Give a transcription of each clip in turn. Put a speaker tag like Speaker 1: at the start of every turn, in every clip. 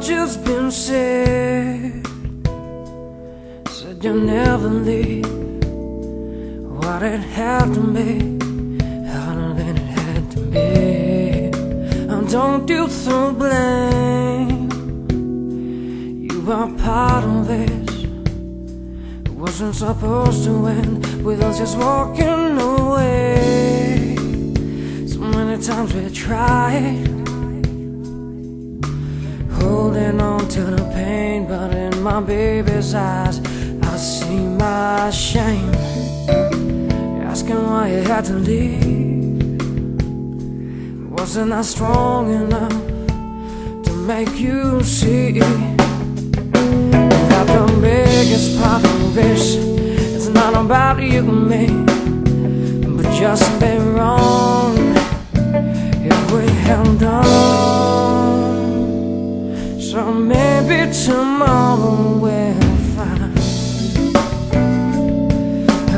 Speaker 1: just been said. Said you'll never leave. What it had to be, harder than it had to be. And don't you throw blame. You are part of this. It wasn't supposed to end with us just walking away. So many times we tried holding on to the pain, but in my baby's eyes, I see my shame. Asking why you had to leave. Wasn't I strong enough to make you see that the biggest this is not about you and me, but just be wrong tomorrow we'll find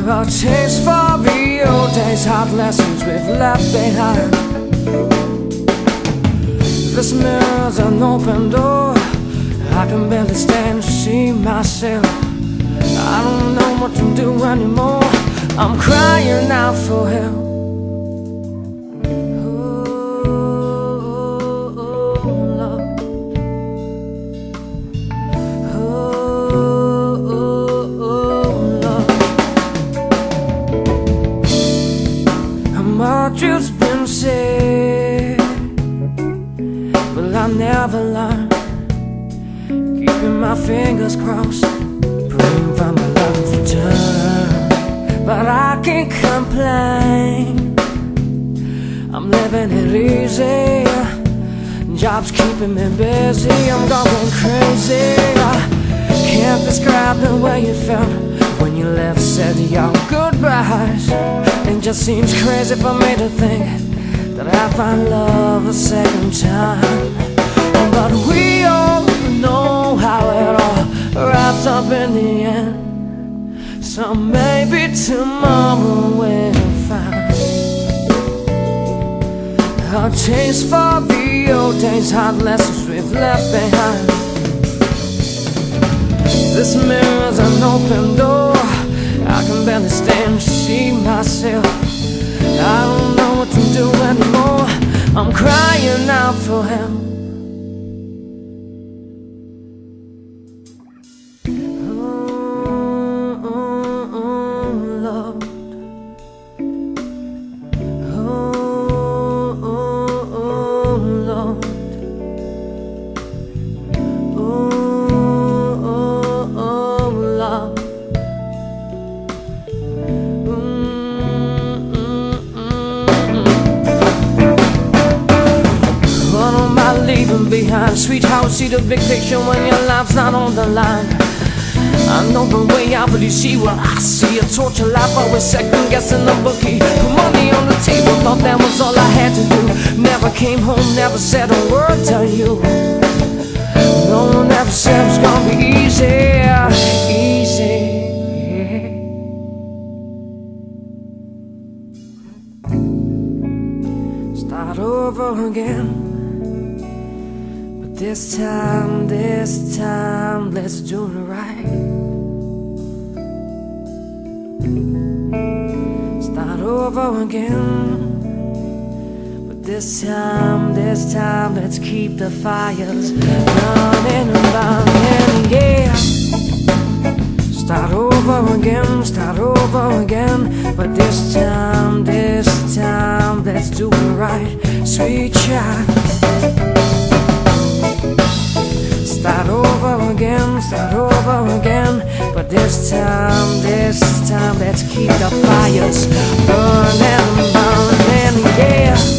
Speaker 1: Our taste for the old days Hard lessons we've left behind. This mirror's an open door I can barely stand to see myself. I don't know what to do anymore. I'm crying out for help never learn Keeping my fingers crossed, praying for my love to turn. But I can't complain. I'm living it easy. Job's keeping me busy. I'm going crazy. Can't describe the way you felt when you left. Said your goodbyes. It just seems crazy for me to think that I find love a second time. So maybe tomorrow we'll find. Our taste for the old days, hard lessons we've left behind. This mirror's an open door. I can barely stand to see myself. I don't know what to do anymore. I'm crying out for help. Behind? Sweetheart, see the big picture when your life's not on the line. I know the way out, but you see what I see. A torture life, always second guessing the bookie. Put money on the table, thought that was all I had to do. Never came home, never said a word to you. No one ever said it was gonna be easy, easy. Start over again. This time, this time, let's do it right. Start over again. But this time, this time, let's keep the fires burning and burning, yeah. Start over again, start over again. But this time, this time, let's do it right, sweet Start over again, start over again. But this time, this time, let's keep the fires burning burning, yeah.